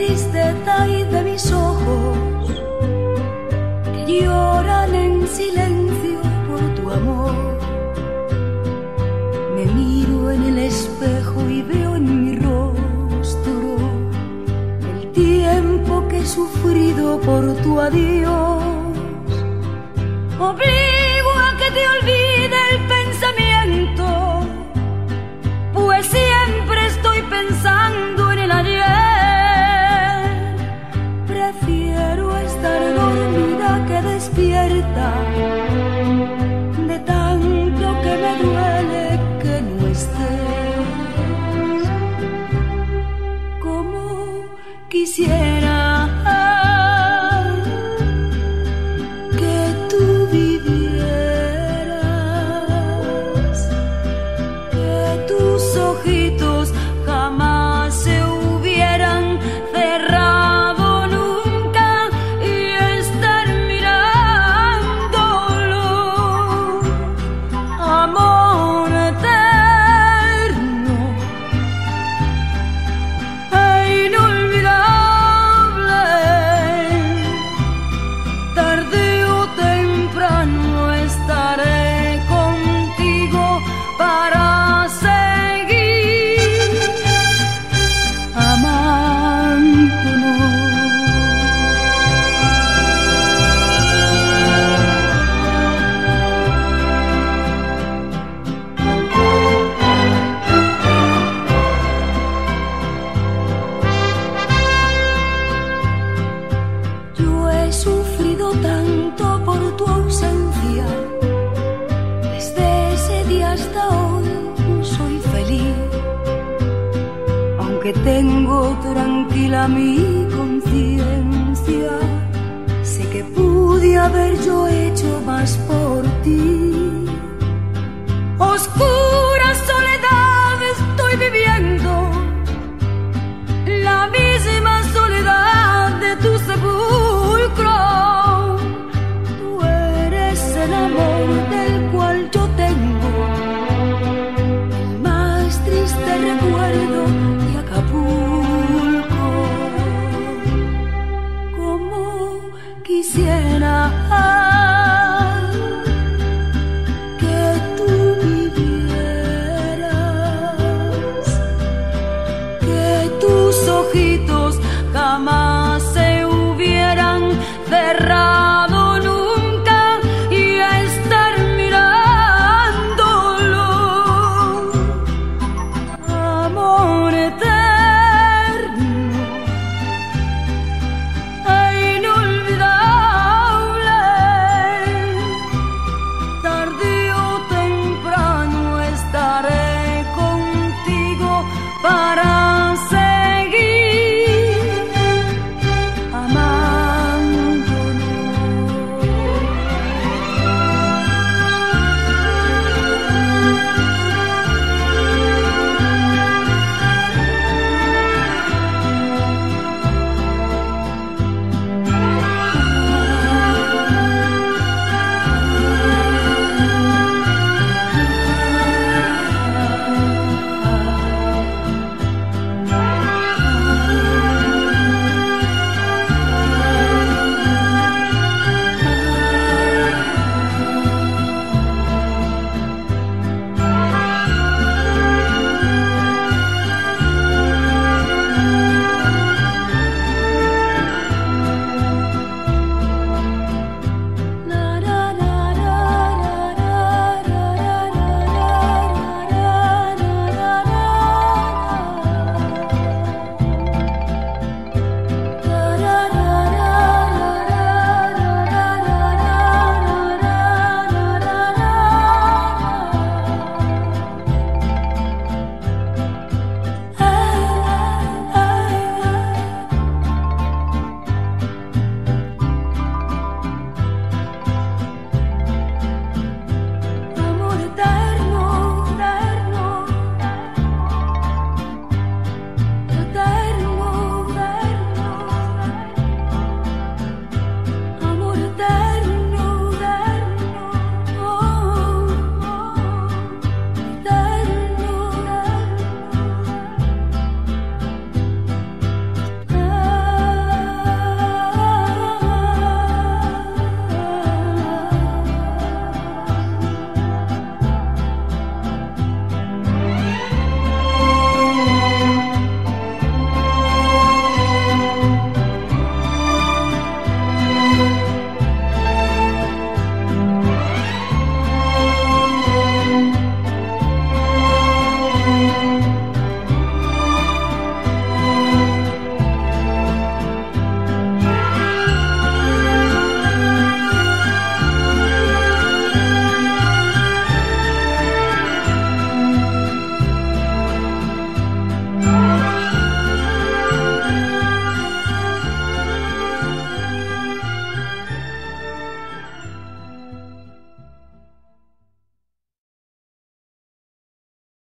triste tez de mis ojos que lloran en silencio por tu amor. Me miro en el espejo y veo en mi rostro el tiempo que he sufrido por tu adiós. de tanto que me duele que no estés como quisiera. que tengo tranquila mi conciencia. Sé que pude haber yo hecho más por ti. Oscura soledad estoy viviendo, la misma soledad de tu sepulcro quisiera que tú vivieras, que tus ojitos jamás se hubieran cerrado.